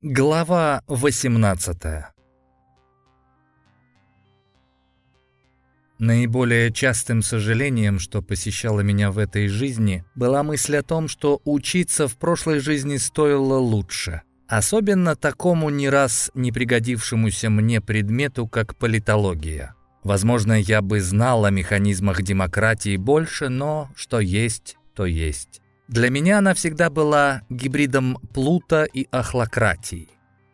Глава 18 Наиболее частым сожалением, что посещало меня в этой жизни, была мысль о том, что учиться в прошлой жизни стоило лучше. Особенно такому не раз не пригодившемуся мне предмету, как политология. Возможно, я бы знал о механизмах демократии больше, но что есть, то есть. Для меня она всегда была гибридом плута и ахлократии.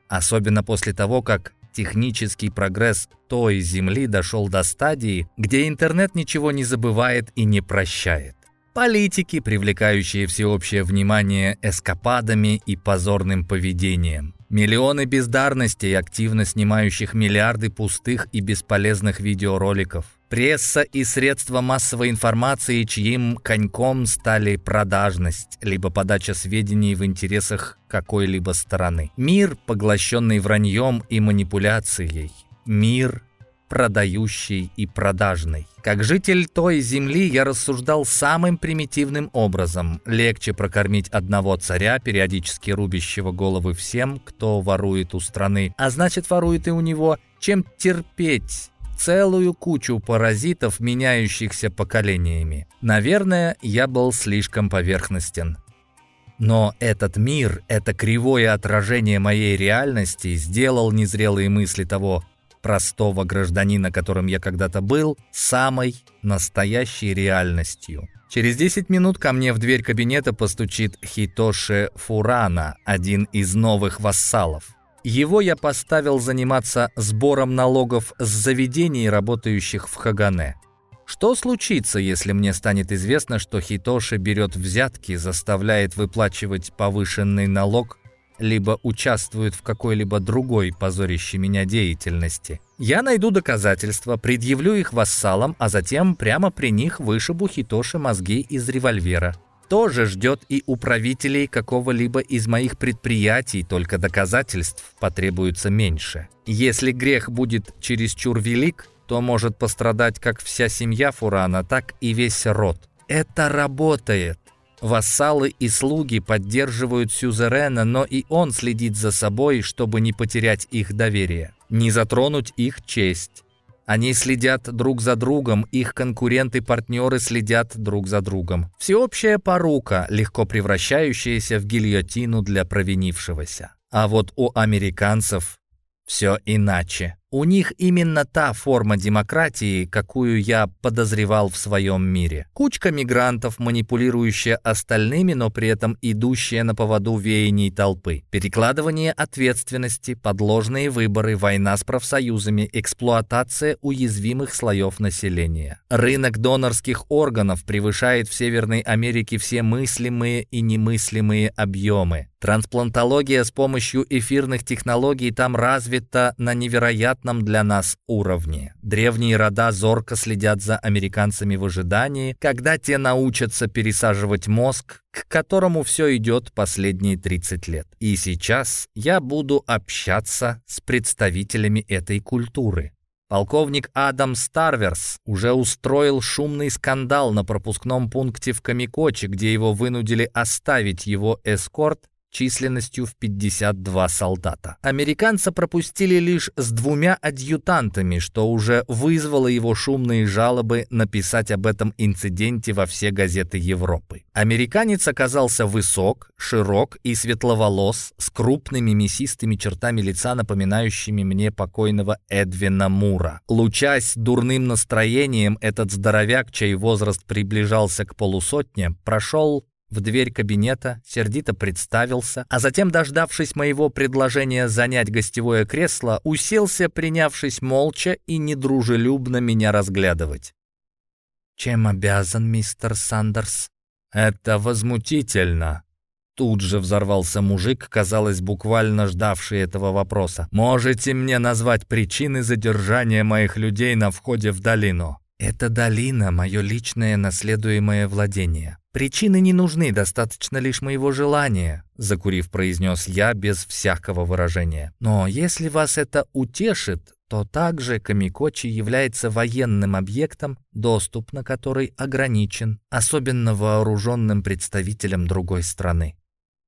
Особенно после того, как технический прогресс той Земли дошел до стадии, где интернет ничего не забывает и не прощает. Политики, привлекающие всеобщее внимание эскападами и позорным поведением. Миллионы бездарностей, активно снимающих миллиарды пустых и бесполезных видеороликов. Пресса и средства массовой информации, чьим коньком стали продажность, либо подача сведений в интересах какой-либо стороны. Мир, поглощенный враньем и манипуляцией. Мир, продающий и продажный. Как житель той земли я рассуждал самым примитивным образом. Легче прокормить одного царя, периодически рубящего головы всем, кто ворует у страны, а значит ворует и у него, чем терпеть целую кучу паразитов, меняющихся поколениями. Наверное, я был слишком поверхностен. Но этот мир, это кривое отражение моей реальности, сделал незрелые мысли того простого гражданина, которым я когда-то был, самой настоящей реальностью. Через 10 минут ко мне в дверь кабинета постучит Хитоши Фурана, один из новых вассалов. Его я поставил заниматься сбором налогов с заведений, работающих в Хагане. Что случится, если мне станет известно, что Хитоши берет взятки, заставляет выплачивать повышенный налог, либо участвует в какой-либо другой позорящей меня деятельности? Я найду доказательства, предъявлю их вассалам, а затем прямо при них вышибу Хитоши мозги из револьвера тоже ждет и управителей какого-либо из моих предприятий, только доказательств потребуется меньше. Если грех будет чересчур велик, то может пострадать как вся семья Фурана, так и весь род. Это работает. Вассалы и слуги поддерживают Сюзерена, но и он следит за собой, чтобы не потерять их доверие, не затронуть их честь. Они следят друг за другом, их конкуренты-партнеры следят друг за другом. Всеобщая порука, легко превращающаяся в гильотину для провинившегося. А вот у американцев все иначе. У них именно та форма демократии, какую я подозревал в своем мире. Кучка мигрантов, манипулирующая остальными, но при этом идущая на поводу веяний толпы. Перекладывание ответственности, подложные выборы, война с профсоюзами, эксплуатация уязвимых слоев населения. Рынок донорских органов превышает в Северной Америке все мыслимые и немыслимые объемы. Трансплантология с помощью эфирных технологий там развита на невероятном для нас уровне. Древние рода зорко следят за американцами в ожидании, когда те научатся пересаживать мозг, к которому все идет последние 30 лет. И сейчас я буду общаться с представителями этой культуры. Полковник Адам Старверс уже устроил шумный скандал на пропускном пункте в Камикоче, где его вынудили оставить его эскорт численностью в 52 солдата. Американца пропустили лишь с двумя адъютантами, что уже вызвало его шумные жалобы написать об этом инциденте во все газеты Европы. Американец оказался высок, широк и светловолос, с крупными мясистыми чертами лица, напоминающими мне покойного Эдвина Мура. Лучась дурным настроением, этот здоровяк, чей возраст приближался к полусотне, прошел в дверь кабинета, сердито представился, а затем, дождавшись моего предложения занять гостевое кресло, уселся, принявшись молча и недружелюбно меня разглядывать. «Чем обязан, мистер Сандерс?» «Это возмутительно!» Тут же взорвался мужик, казалось, буквально ждавший этого вопроса. «Можете мне назвать причины задержания моих людей на входе в долину?» «Это долина — мое личное наследуемое владение. Причины не нужны, достаточно лишь моего желания», — закурив, произнес я без всякого выражения. «Но если вас это утешит, то также Камикочи является военным объектом, доступ на который ограничен, особенно вооруженным представителям другой страны».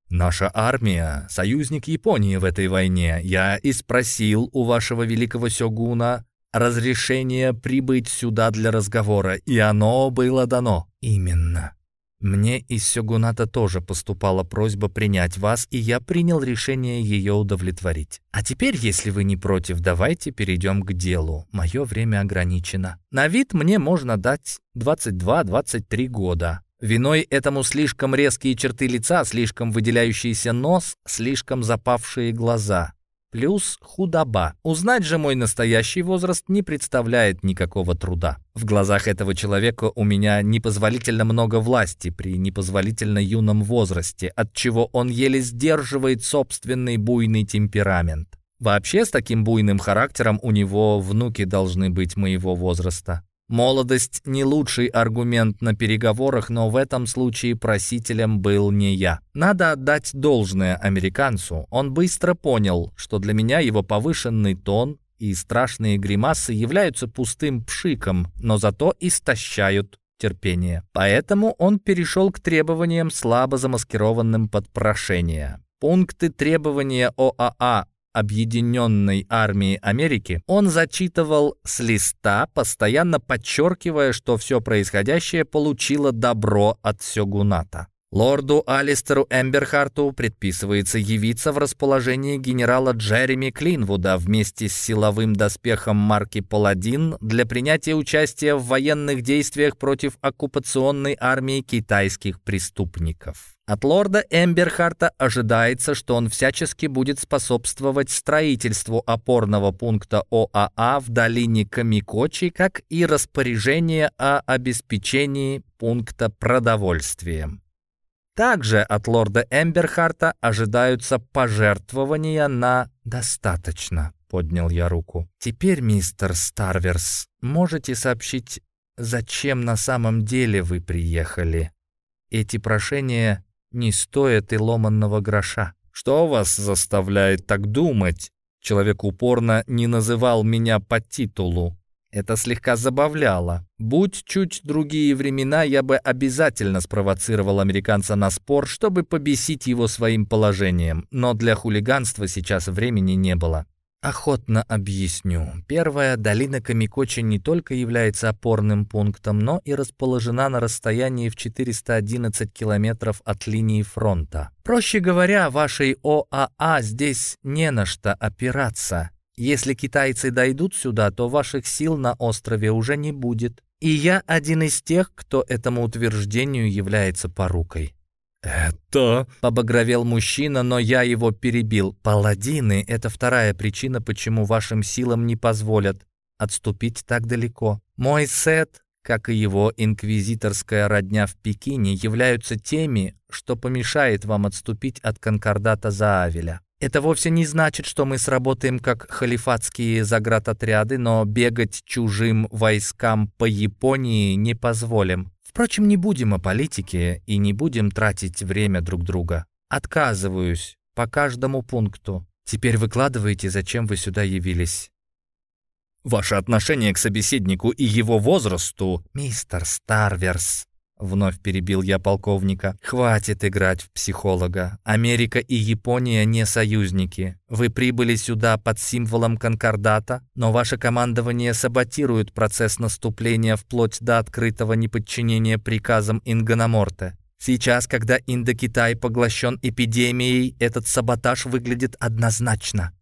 Наша армия — союзник Японии в этой войне. Я и спросил у вашего великого сёгуна разрешение прибыть сюда для разговора, и оно было дано. Именно. Мне из Сёгуната тоже поступала просьба принять вас, и я принял решение ее удовлетворить. А теперь, если вы не против, давайте перейдем к делу. Мое время ограничено. На вид мне можно дать 22-23 года. Виной этому слишком резкие черты лица, слишком выделяющийся нос, слишком запавшие глаза. Плюс худоба. Узнать же мой настоящий возраст не представляет никакого труда. В глазах этого человека у меня непозволительно много власти при непозволительно юном возрасте, от чего он еле сдерживает собственный буйный темперамент. Вообще, с таким буйным характером у него внуки должны быть моего возраста. Молодость не лучший аргумент на переговорах, но в этом случае просителем был не я. Надо отдать должное американцу. Он быстро понял, что для меня его повышенный тон и страшные гримасы являются пустым пшиком, но зато истощают терпение. Поэтому он перешел к требованиям, слабо замаскированным под прошение. Пункты требования ОАА Объединенной армии Америки, он зачитывал с листа, постоянно подчеркивая, что все происходящее получило добро от Сёгуната. Лорду Алистеру Эмберхарту предписывается явиться в расположении генерала Джереми Клинвуда вместе с силовым доспехом марки «Паладин» для принятия участия в военных действиях против оккупационной армии китайских преступников. От лорда Эмберхарта ожидается, что он всячески будет способствовать строительству опорного пункта ОАА в долине Камикочи, как и распоряжение о обеспечении пункта продовольствием. Также от лорда Эмберхарта ожидаются пожертвования на «достаточно», — поднял я руку. «Теперь, мистер Старверс, можете сообщить, зачем на самом деле вы приехали? Эти прошения не стоит и ломанного гроша. Что вас заставляет так думать? Человек упорно не называл меня по титулу. Это слегка забавляло. Будь чуть другие времена, я бы обязательно спровоцировал американца на спор, чтобы побесить его своим положением, но для хулиганства сейчас времени не было. Охотно объясню. Первая, долина Камикочи не только является опорным пунктом, но и расположена на расстоянии в 411 километров от линии фронта. Проще говоря, вашей ОАА здесь не на что опираться. Если китайцы дойдут сюда, то ваших сил на острове уже не будет. И я один из тех, кто этому утверждению является порукой. «Это...» — побагровел мужчина, но я его перебил. «Паладины — это вторая причина, почему вашим силам не позволят отступить так далеко. Мой сет, как и его инквизиторская родня в Пекине, являются теми, что помешает вам отступить от конкордата Заавеля. Это вовсе не значит, что мы сработаем как халифатские заградотряды, но бегать чужим войскам по Японии не позволим. Впрочем, не будем о политике и не будем тратить время друг друга. Отказываюсь по каждому пункту. Теперь выкладывайте, зачем вы сюда явились. Ваше отношение к собеседнику и его возрасту, мистер Старверс, Вновь перебил я полковника. «Хватит играть в психолога. Америка и Япония не союзники. Вы прибыли сюда под символом конкордата, но ваше командование саботирует процесс наступления вплоть до открытого неподчинения приказам Ингономорте. Сейчас, когда Индокитай поглощен эпидемией, этот саботаж выглядит однозначно.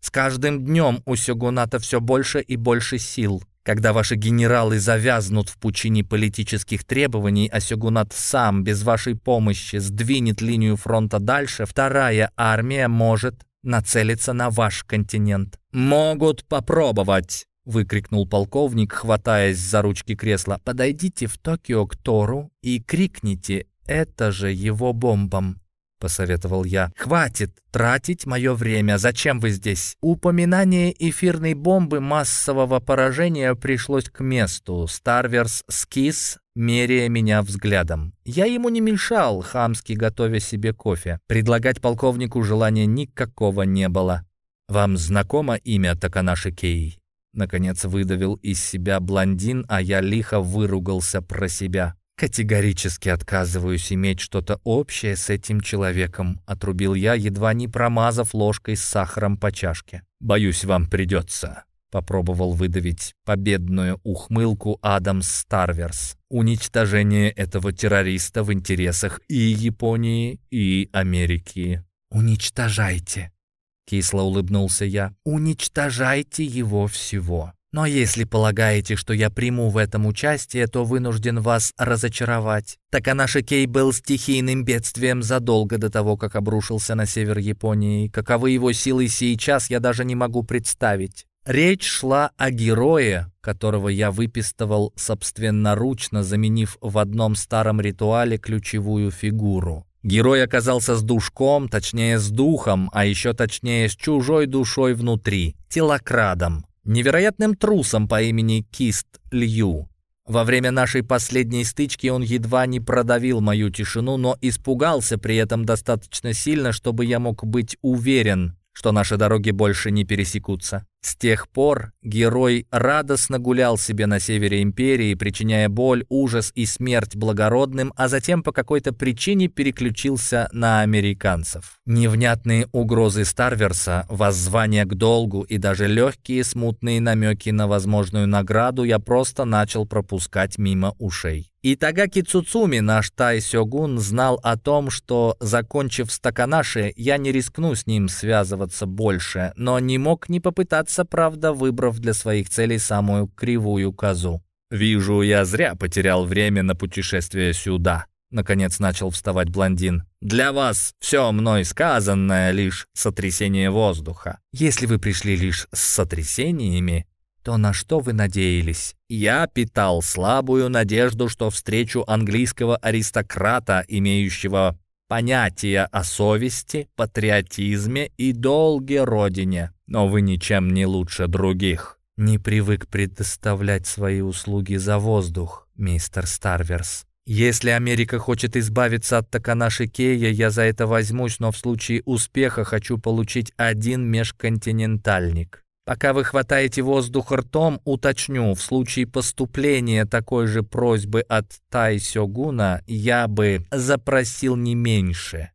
С каждым днем у Сёгуната все больше и больше сил. Когда ваши генералы завязнут в пучине политических требований, а Сёгунат сам без вашей помощи сдвинет линию фронта дальше, вторая армия может нацелиться на ваш континент. «Могут попробовать!» — выкрикнул полковник, хватаясь за ручки кресла. «Подойдите в Токио к Тору и крикните «Это же его бомбам!» Посоветовал я. «Хватит тратить мое время. Зачем вы здесь?» Упоминание эфирной бомбы массового поражения пришлось к месту. Старверс скис, меряя меня взглядом. Я ему не мешал, хамски готовя себе кофе. Предлагать полковнику желания никакого не было. «Вам знакомо имя Таканаши Кей?» Наконец выдавил из себя блондин, а я лихо выругался про себя. «Категорически отказываюсь иметь что-то общее с этим человеком», — отрубил я, едва не промазав ложкой с сахаром по чашке. «Боюсь, вам придется», — попробовал выдавить победную ухмылку Адамс Старверс. «Уничтожение этого террориста в интересах и Японии, и Америки». «Уничтожайте», — кисло улыбнулся я. «Уничтожайте его всего». Но если полагаете, что я приму в этом участие, то вынужден вас разочаровать. Таканаши Кей был стихийным бедствием задолго до того, как обрушился на север Японии. Каковы его силы сейчас, я даже не могу представить. Речь шла о герое, которого я выпистывал собственноручно, заменив в одном старом ритуале ключевую фигуру. Герой оказался с душком, точнее с духом, а еще точнее с чужой душой внутри, телокрадом невероятным трусом по имени Кист Лью. Во время нашей последней стычки он едва не продавил мою тишину, но испугался при этом достаточно сильно, чтобы я мог быть уверен, что наши дороги больше не пересекутся. С тех пор герой радостно гулял себе на севере империи, причиняя боль, ужас и смерть благородным, а затем по какой-то причине переключился на американцев. Невнятные угрозы Старверса, воззвания к долгу и даже легкие смутные намеки на возможную награду я просто начал пропускать мимо ушей. И Тагаки Цуцуми, наш Тай-сёгун, знал о том, что, закончив стаканаши, я не рискну с ним связываться больше, но не мог не попытаться, правда, выбрав для своих целей самую кривую козу. «Вижу, я зря потерял время на путешествие сюда», — наконец начал вставать блондин. «Для вас все мной сказанное лишь сотрясение воздуха. Если вы пришли лишь с сотрясениями, то на что вы надеялись? Я питал слабую надежду, что встречу английского аристократа, имеющего понятия о совести, патриотизме и долге родине. Но вы ничем не лучше других. Не привык предоставлять свои услуги за воздух, мистер Старверс. Если Америка хочет избавиться от Таканаши Кея, я за это возьмусь, но в случае успеха хочу получить один межконтинентальник. Пока вы хватаете воздух ртом, уточню, в случае поступления такой же просьбы от Тай Сёгуна я бы запросил не меньше.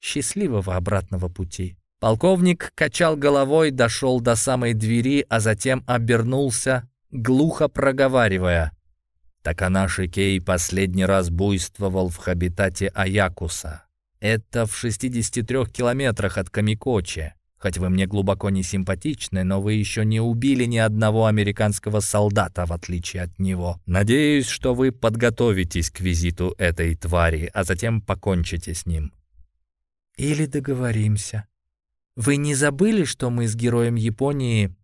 Счастливого обратного пути. Полковник качал головой, дошел до самой двери, а затем обернулся, глухо проговаривая. Таканаши Кей последний раз буйствовал в хабитате Аякуса. Это в 63 километрах от Камикочи. Хоть вы мне глубоко не симпатичны, но вы еще не убили ни одного американского солдата, в отличие от него. Надеюсь, что вы подготовитесь к визиту этой твари, а затем покончите с ним. Или договоримся. Вы не забыли, что мы с героем Японии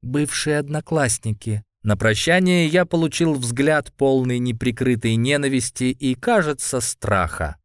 бывшие одноклассники? На прощание я получил взгляд полный неприкрытой ненависти и, кажется, страха.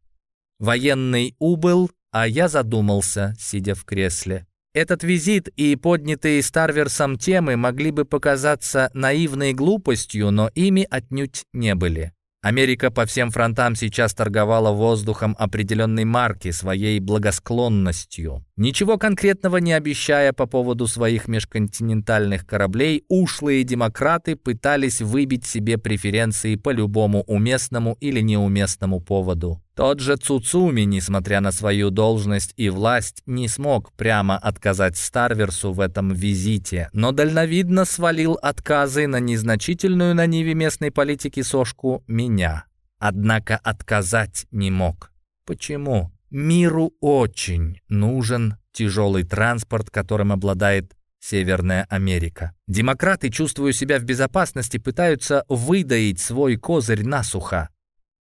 Военный убыл, а я задумался, сидя в кресле. Этот визит и поднятые Старверсом темы могли бы показаться наивной глупостью, но ими отнюдь не были. Америка по всем фронтам сейчас торговала воздухом определенной марки своей благосклонностью. Ничего конкретного не обещая по поводу своих межконтинентальных кораблей, ушлые демократы пытались выбить себе преференции по любому уместному или неуместному поводу. Тот же Цуцуми, несмотря на свою должность и власть, не смог прямо отказать Старверсу в этом визите, но дальновидно свалил отказы на незначительную на ниве местной политики сошку меня. Однако отказать не мог. Почему? Миру очень нужен тяжелый транспорт, которым обладает Северная Америка. Демократы, чувствуя себя в безопасности, пытаются выдаить свой козырь насухо.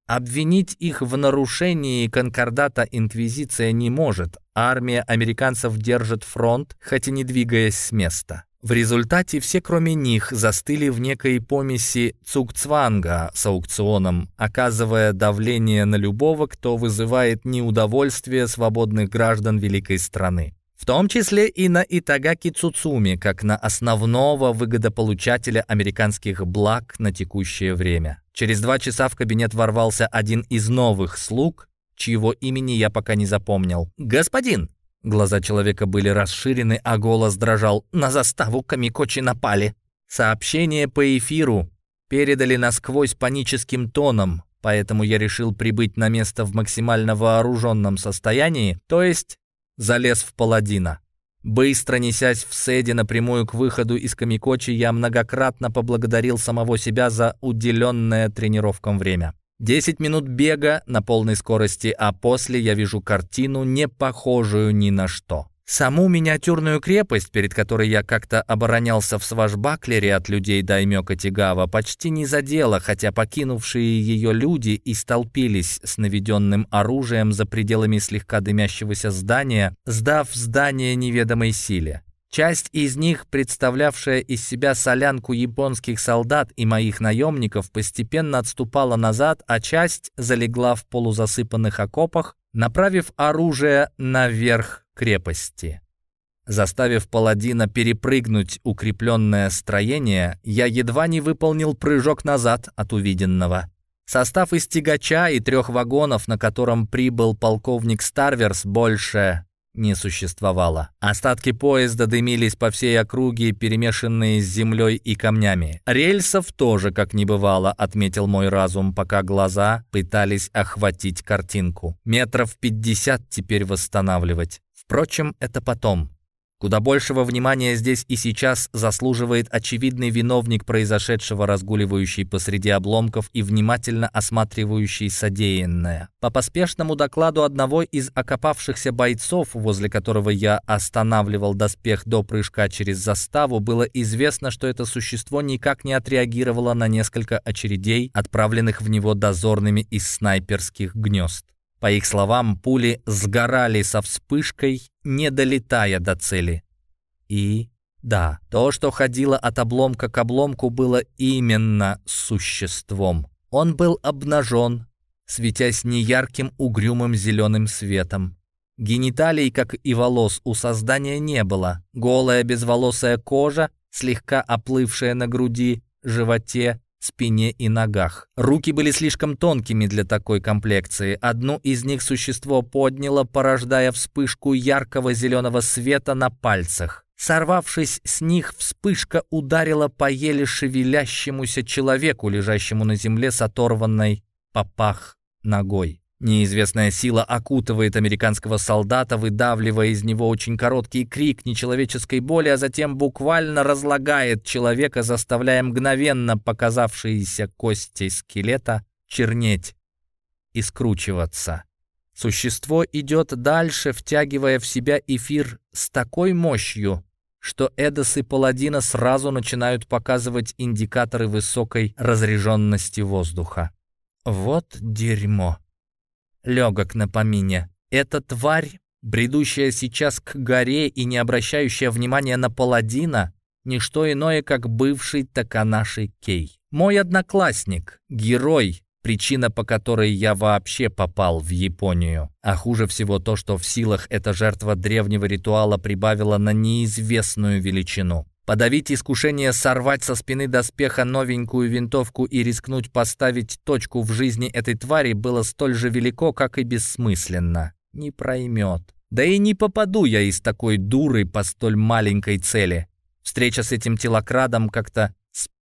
Обвинить их в нарушении конкордата Инквизиция не может. Армия американцев держит фронт, хоть и не двигаясь с места. В результате все, кроме них, застыли в некой помеси цукцванга с аукционом, оказывая давление на любого, кто вызывает неудовольствие свободных граждан великой страны. В том числе и на Итагаки Цуцуми, как на основного выгодополучателя американских благ на текущее время. Через два часа в кабинет ворвался один из новых слуг, чьего имени я пока не запомнил. «Господин!» Глаза человека были расширены, а голос дрожал. «На заставу Камикочи напали!» Сообщение по эфиру передали насквозь паническим тоном. поэтому я решил прибыть на место в максимально вооруженном состоянии, то есть залез в паладина. Быстро несясь в Седе напрямую к выходу из Камикочи, я многократно поблагодарил самого себя за уделенное тренировкам время. Десять минут бега на полной скорости, а после я вижу картину, не похожую ни на что. Саму миниатюрную крепость, перед которой я как-то оборонялся в сважбаклере от людей Даймёка Тигава, почти не задела, хотя покинувшие ее люди и столпились с наведенным оружием за пределами слегка дымящегося здания, сдав здание неведомой силе. Часть из них, представлявшая из себя солянку японских солдат и моих наемников, постепенно отступала назад, а часть залегла в полузасыпанных окопах, направив оружие наверх крепости. Заставив паладина перепрыгнуть укрепленное строение, я едва не выполнил прыжок назад от увиденного. Состав из тягача и трех вагонов, на котором прибыл полковник Старверс, больше не существовало. Остатки поезда дымились по всей округе, перемешанные с землей и камнями. Рельсов тоже, как не бывало, отметил мой разум, пока глаза пытались охватить картинку. Метров пятьдесят теперь восстанавливать. Впрочем, это потом. Куда большего внимания здесь и сейчас заслуживает очевидный виновник произошедшего, разгуливающий посреди обломков и внимательно осматривающий содеянное. По поспешному докладу одного из окопавшихся бойцов, возле которого я останавливал доспех до прыжка через заставу, было известно, что это существо никак не отреагировало на несколько очередей, отправленных в него дозорными из снайперских гнезд. По их словам, пули сгорали со вспышкой, не долетая до цели. И да, то, что ходило от обломка к обломку, было именно существом. Он был обнажен, светясь неярким угрюмым зеленым светом. Гениталий, как и волос, у создания не было. Голая безволосая кожа, слегка оплывшая на груди, животе, спине и ногах. Руки были слишком тонкими для такой комплекции. Одну из них существо подняло, порождая вспышку яркого зеленого света на пальцах. Сорвавшись с них, вспышка ударила по еле шевелящемуся человеку, лежащему на земле с оторванной попах ногой. Неизвестная сила окутывает американского солдата, выдавливая из него очень короткий крик нечеловеческой боли, а затем буквально разлагает человека, заставляя мгновенно показавшиеся кости скелета чернеть и скручиваться. Существо идет дальше, втягивая в себя эфир с такой мощью, что Эдос и Паладина сразу начинают показывать индикаторы высокой разряженности воздуха. Вот дерьмо легок на помине. Эта тварь, бредущая сейчас к горе и не обращающая внимания на паладина, не что иное, как бывший Таканаши Кей. Мой одноклассник, герой, причина, по которой я вообще попал в Японию. А хуже всего то, что в силах эта жертва древнего ритуала прибавила на неизвестную величину. Подавить искушение сорвать со спины доспеха новенькую винтовку и рискнуть поставить точку в жизни этой твари было столь же велико, как и бессмысленно. Не проймет. Да и не попаду я из такой дуры по столь маленькой цели. Встреча с этим телокрадом как-то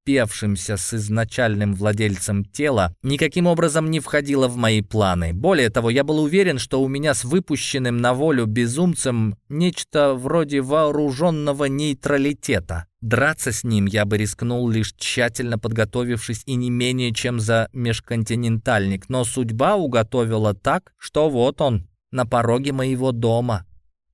спевшимся с изначальным владельцем тела, никаким образом не входило в мои планы. Более того, я был уверен, что у меня с выпущенным на волю безумцем нечто вроде вооруженного нейтралитета. Драться с ним я бы рискнул, лишь тщательно подготовившись и не менее чем за межконтинентальник, но судьба уготовила так, что вот он, на пороге моего дома.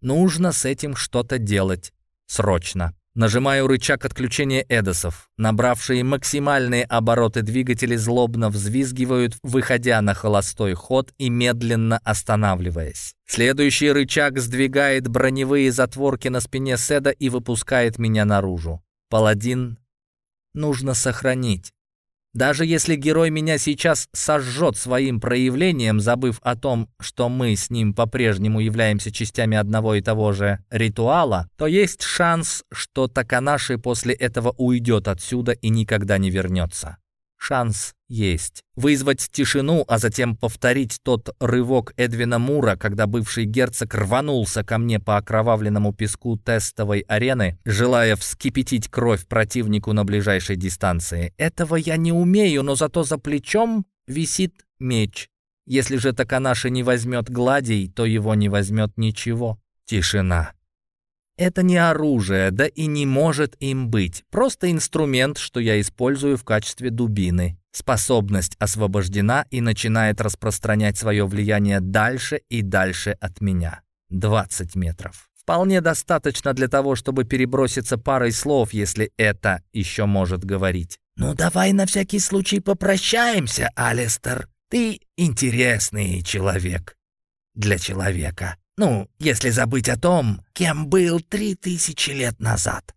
Нужно с этим что-то делать. Срочно. Нажимаю рычаг отключения Эдосов. Набравшие максимальные обороты двигатели злобно взвизгивают, выходя на холостой ход и медленно останавливаясь. Следующий рычаг сдвигает броневые затворки на спине Седа и выпускает меня наружу. Паладин нужно сохранить. Даже если герой меня сейчас сожжет своим проявлением, забыв о том, что мы с ним по-прежнему являемся частями одного и того же ритуала, то есть шанс, что Таканаши после этого уйдет отсюда и никогда не вернется. Шанс есть. Вызвать тишину, а затем повторить тот рывок Эдвина Мура, когда бывший герцог рванулся ко мне по окровавленному песку тестовой арены, желая вскипятить кровь противнику на ближайшей дистанции. Этого я не умею, но зато за плечом висит меч. Если же Таканаши не возьмет гладий, то его не возьмет ничего. Тишина. Это не оружие, да и не может им быть. Просто инструмент, что я использую в качестве дубины. Способность освобождена и начинает распространять свое влияние дальше и дальше от меня. 20 метров. Вполне достаточно для того, чтобы переброситься парой слов, если это еще может говорить. «Ну давай на всякий случай попрощаемся, Алистер. Ты интересный человек. Для человека». Ну, если забыть о том, кем был три тысячи лет назад.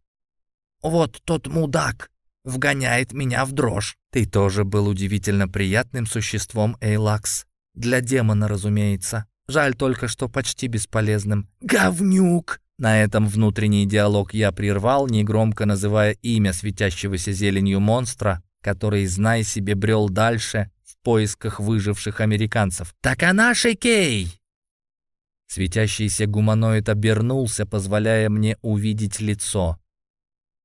Вот тот мудак вгоняет меня в дрожь. Ты тоже был удивительно приятным существом, Эйлакс. Для демона, разумеется. Жаль только, что почти бесполезным. Говнюк! На этом внутренний диалог я прервал, негромко называя имя светящегося зеленью монстра, который, знай себе, брел дальше в поисках выживших американцев. «Так она Кей!» Светящийся гуманоид обернулся, позволяя мне увидеть лицо.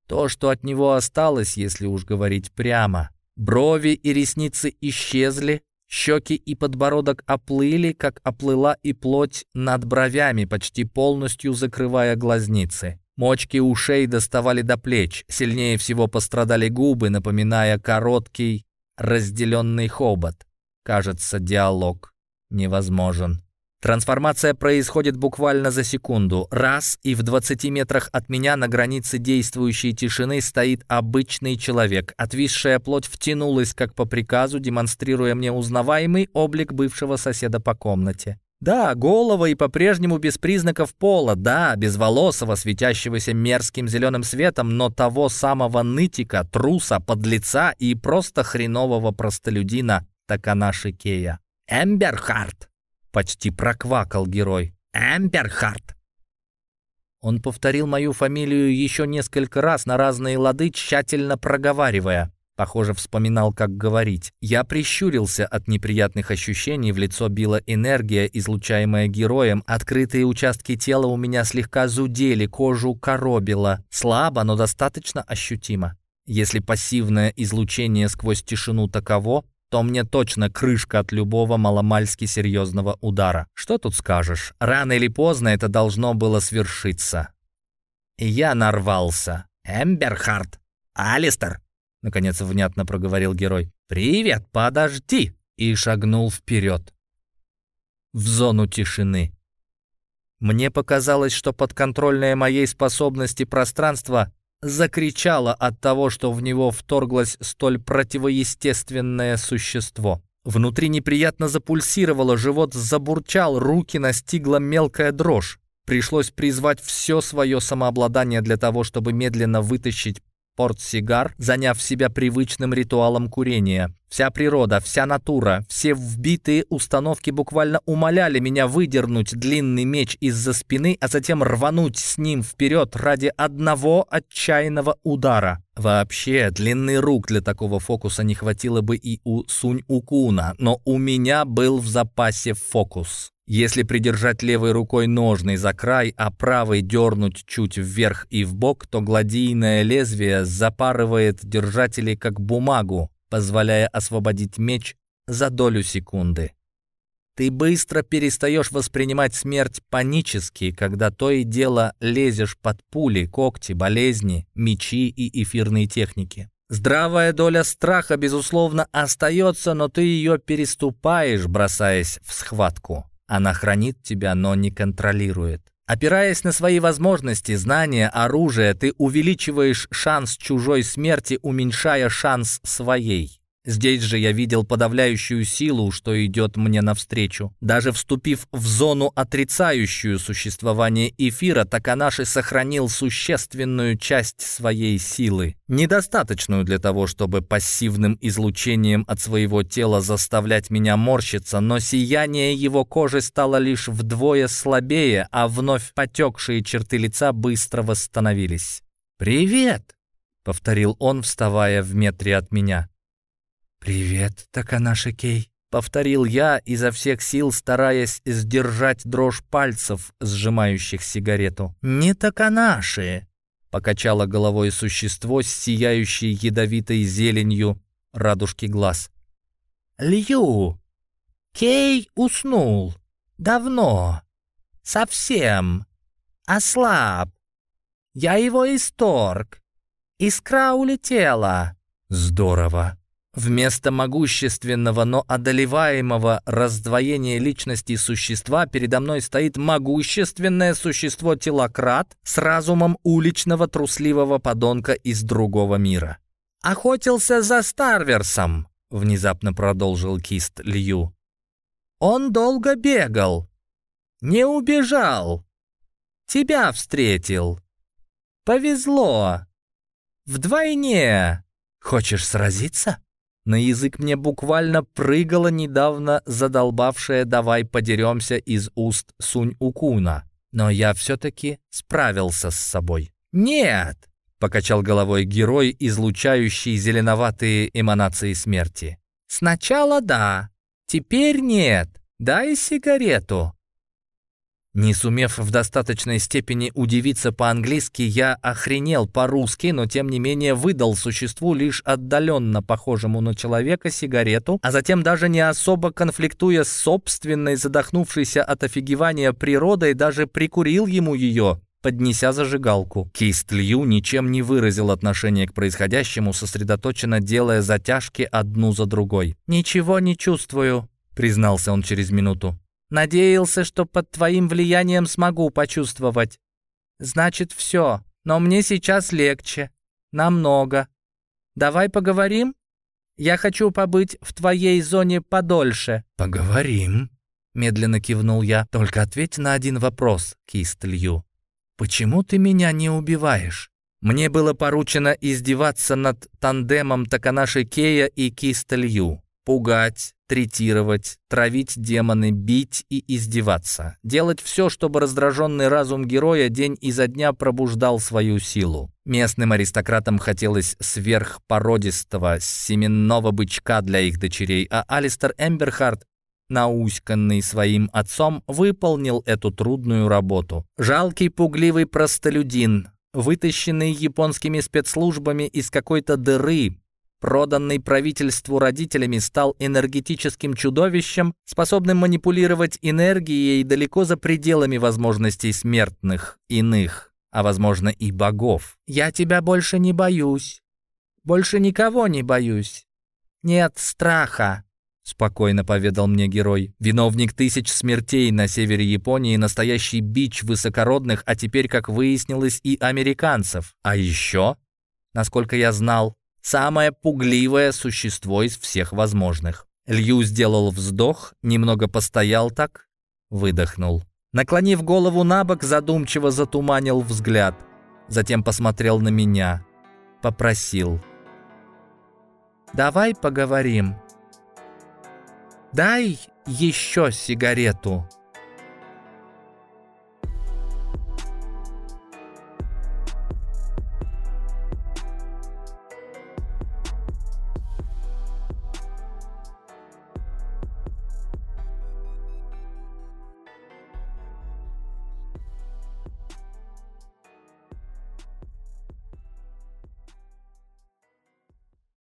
То, что от него осталось, если уж говорить прямо. Брови и ресницы исчезли, щеки и подбородок оплыли, как оплыла и плоть над бровями, почти полностью закрывая глазницы. Мочки ушей доставали до плеч, сильнее всего пострадали губы, напоминая короткий, разделенный хобот. Кажется, диалог невозможен. Трансформация происходит буквально за секунду. Раз, и в 20 метрах от меня на границе действующей тишины стоит обычный человек. Отвисшая плоть втянулась, как по приказу, демонстрируя мне узнаваемый облик бывшего соседа по комнате. Да, голова и по-прежнему без признаков пола, да, безволосого, светящегося мерзким зеленым светом, но того самого нытика, труса, подлеца и просто хренового простолюдина Таканаши Кея. Эмберхарт Почти проквакал герой. «Эмперхарт!» Он повторил мою фамилию еще несколько раз на разные лады, тщательно проговаривая. Похоже, вспоминал, как говорить. Я прищурился от неприятных ощущений, в лицо била энергия, излучаемая героем. Открытые участки тела у меня слегка зудели, кожу коробило. Слабо, но достаточно ощутимо. Если пассивное излучение сквозь тишину таково, то мне точно крышка от любого маломальски серьезного удара. Что тут скажешь? Рано или поздно это должно было свершиться. Я нарвался. «Эмберхард! Алистер!» Наконец внятно проговорил герой. «Привет, подожди!» И шагнул вперед. В зону тишины. Мне показалось, что подконтрольное моей способности пространство закричала от того, что в него вторглось столь противоестественное существо. Внутри неприятно запульсировало, живот забурчал, руки настигла мелкая дрожь. Пришлось призвать все свое самообладание для того, чтобы медленно вытащить портсигар, заняв себя привычным ритуалом курения. Вся природа, вся натура, все вбитые установки буквально умоляли меня выдернуть длинный меч из-за спины, а затем рвануть с ним вперед ради одного отчаянного удара. Вообще, длинный рук для такого фокуса не хватило бы и у Сунь-Укуна, но у меня был в запасе фокус. Если придержать левой рукой ножный за край, а правой дернуть чуть вверх и вбок, то гладийное лезвие запарывает держателей как бумагу, позволяя освободить меч за долю секунды. Ты быстро перестаешь воспринимать смерть панически, когда то и дело лезешь под пули, когти, болезни, мечи и эфирные техники. Здравая доля страха, безусловно, остается, но ты ее переступаешь, бросаясь в схватку. Она хранит тебя, но не контролирует. Опираясь на свои возможности, знания, оружие, ты увеличиваешь шанс чужой смерти, уменьшая шанс своей. Здесь же я видел подавляющую силу, что идет мне навстречу. Даже вступив в зону, отрицающую существование эфира, Таканаши сохранил существенную часть своей силы. Недостаточную для того, чтобы пассивным излучением от своего тела заставлять меня морщиться, но сияние его кожи стало лишь вдвое слабее, а вновь потекшие черты лица быстро восстановились. «Привет!» — повторил он, вставая в метре от меня. «Привет, Таканаши Кей», — повторил я, изо всех сил стараясь сдержать дрожь пальцев, сжимающих сигарету. «Не Таканаши», — покачало головой существо с сияющей ядовитой зеленью радужки глаз. «Лью!» Кей уснул. Давно. Совсем. Ослаб. Я его исторг. Искра улетела. Здорово. Вместо могущественного, но одолеваемого раздвоения личности существа передо мной стоит могущественное существо-телократ с разумом уличного трусливого подонка из другого мира. «Охотился за Старверсом», — внезапно продолжил Кист Лью. «Он долго бегал. Не убежал. Тебя встретил. Повезло. Вдвойне. Хочешь сразиться?» На язык мне буквально прыгала недавно задолбавшая «давай подеремся» из уст Сунь-Укуна. Но я все-таки справился с собой. «Нет!» — покачал головой герой, излучающий зеленоватые эманации смерти. «Сначала да, теперь нет. Дай сигарету». Не сумев в достаточной степени удивиться по-английски, я охренел по-русски, но тем не менее выдал существу лишь отдаленно похожему на человека сигарету, а затем даже не особо конфликтуя с собственной задохнувшейся от офигевания природой, даже прикурил ему ее, поднеся зажигалку. Кист Лью ничем не выразил отношение к происходящему, сосредоточенно делая затяжки одну за другой. «Ничего не чувствую», — признался он через минуту. Надеялся, что под твоим влиянием смогу почувствовать. Значит, все. Но мне сейчас легче. Намного. Давай поговорим? Я хочу побыть в твоей зоне подольше. Поговорим. Медленно кивнул я. Только ответь на один вопрос, Кист Лью. Почему ты меня не убиваешь? Мне было поручено издеваться над тандемом Таканаши Кея и Киста Лью. Пугать, третировать, травить демоны, бить и издеваться. Делать все, чтобы раздраженный разум героя день изо дня пробуждал свою силу. Местным аристократам хотелось сверхпородистого, семенного бычка для их дочерей, а Алистер Эмберхарт науськанный своим отцом, выполнил эту трудную работу. Жалкий пугливый простолюдин, вытащенный японскими спецслужбами из какой-то дыры, проданный правительству родителями, стал энергетическим чудовищем, способным манипулировать энергией далеко за пределами возможностей смертных, иных, а возможно и богов. «Я тебя больше не боюсь. Больше никого не боюсь. Нет страха», — спокойно поведал мне герой. Виновник тысяч смертей на севере Японии, настоящий бич высокородных, а теперь, как выяснилось, и американцев. А еще, насколько я знал, Самое пугливое существо из всех возможных. Лью сделал вздох, немного постоял так, выдохнул. Наклонив голову на бок, задумчиво затуманил взгляд. Затем посмотрел на меня. Попросил. «Давай поговорим. Дай еще сигарету».